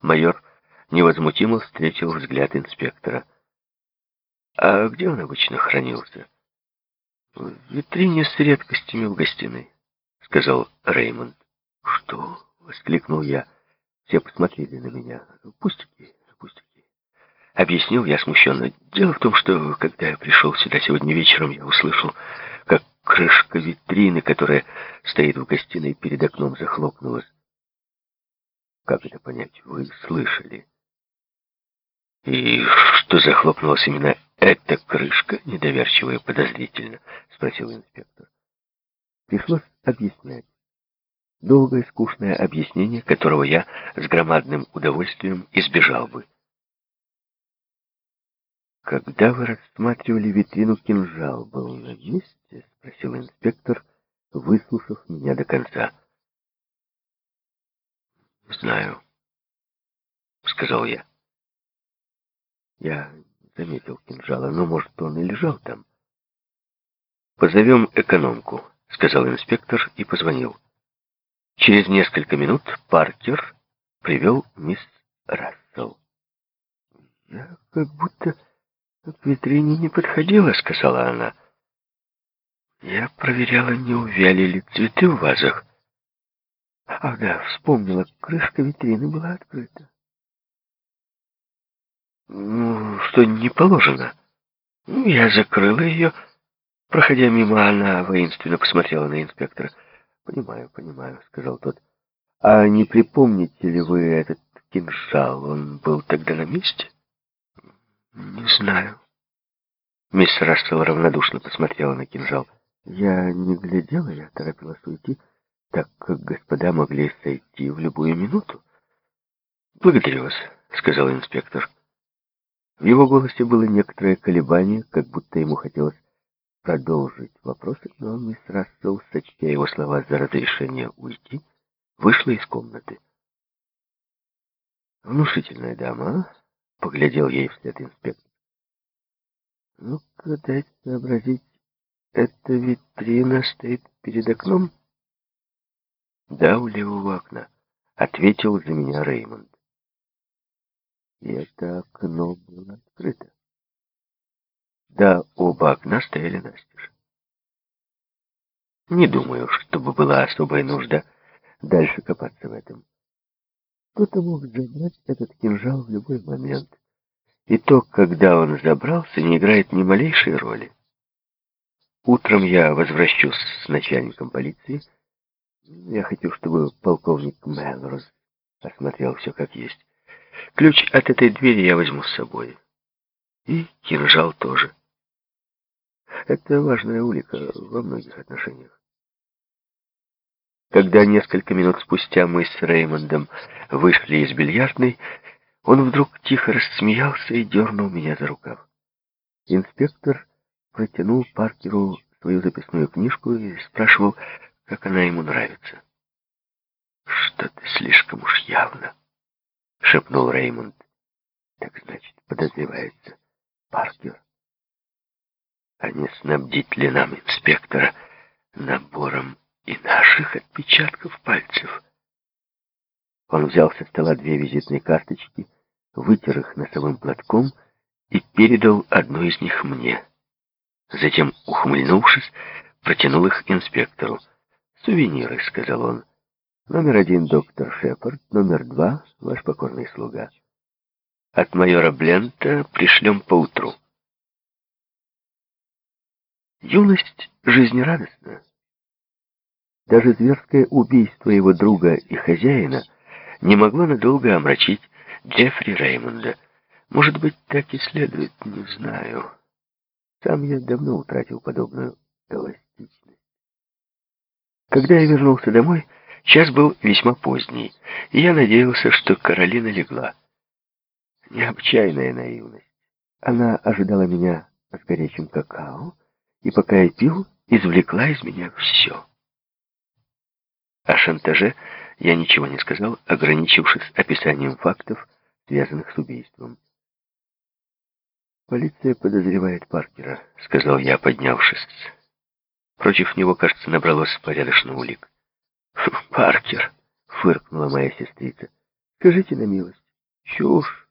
Майор невозмутимо встретил взгляд инспектора. «А где он обычно хранился?» «В витрине с редкостями в гостиной», — сказал Реймонд. «Что?» — воскликнул я. Все посмотрели на меня. «Пустяки, пустяки». Объяснил я смущенно. Дело в том, что, когда я пришел сюда сегодня вечером, я услышал, как крышка витрины, которая стоит в гостиной перед окном, захлопнулась. Как это понять? Вы слышали? И что захлопнулась именно эта крышка, недоверчиво и подозрительно, спросил инспектор. Пришлось объяснять. Долгое скучное объяснение, которого я с громадным удовольствием избежал бы. «Когда вы рассматривали витрину, кинжал был на месте?» — спросил инспектор, выслушав меня до конца. «Знаю», — сказал я. Я заметил кинжала, но, может, он и лежал там. «Позовем экономку», — сказал инспектор и позвонил. Через несколько минут Паркер привел мисс Рассел. «Я как будто к витрине не подходила», — сказала она. «Я проверяла, не увяли ли цветы в вазах. Ах да, вспомнила, крышка витрины была открыта. Ну, что не положено. Ну, я закрыла ее. Проходя мимо, она воинственно посмотрела на инспектора. «Понимаю, понимаю», — сказал тот. «А не припомните ли вы этот кинжал? Он был тогда на месте?» «Не знаю». Мисс Рассел равнодушно посмотрела на кинжал. «Я не глядела, я торопилась уйти, так как господа могли сойти в любую минуту». «Благодарю вас», — сказал инспектор. В его голосе было некоторое колебание, как будто ему хотелось продолжить вопросы, но мисс Рассел, сочтя его слова за разрешение уйти, вышла из комнаты. «Внушительная дама», а?» — поглядел ей вслед инспектор. «Ну-ка, дайте сообразить, эта витрина стоит перед окном?» «Да, у левого окна», — ответил за меня Реймонд. И это окно было открыто. Да, оба окна стояли настежь. Не думаю, чтобы была особая нужда дальше копаться в этом. Кто-то мог забрать этот кинжал в любой момент. И то, когда он забрался, не играет ни малейшей роли. Утром я возвращусь с начальником полиции. Я хочу, чтобы полковник Мелроз осмотрел все как есть. Ключ от этой двери я возьму с собой. И кинжал тоже. Это важная улика во многих отношениях. Когда несколько минут спустя мы с Реймондом вышли из бильярдной, он вдруг тихо рассмеялся и дернул меня за рукав. Инспектор протянул Паркеру свою записную книжку и спрашивал, как она ему нравится. «Что-то слишком уж явно», — шепнул Реймонд. «Так значит, подозревается Паркер. А не снабдить ли нам инспектора набором и наших отпечатков пальцев?» Он взял со стола две визитные карточки — вытер их носовым платком и передал одну из них мне. Затем, ухмыльнувшись, протянул их инспектору. «Сувениры», — сказал он. «Номер один — доктор Шепард, номер два — ваш покорный слуга. От майора Блента пришлем поутру». Юность жизнерадостна. Даже зверское убийство его друга и хозяина не могло надолго омрачить Джеффри Реймонда. Может быть, так и следует, не знаю. Сам я давно утратил подобную эластичность. Когда я вернулся домой, час был весьма поздний, и я надеялся, что Каролина легла. Необычайная наивность. Она ожидала меня с горячим какао, и пока я пил, извлекла из меня все. О шантаже я ничего не сказал, ограничившись описанием фактов, связанных с убийством. «Полиция подозревает Паркера», — сказал я, поднявшись. Против него, кажется, набралось порядочно улик. «Паркер!» — фыркнула моя сестрица. «Скажите на милость, Чушь!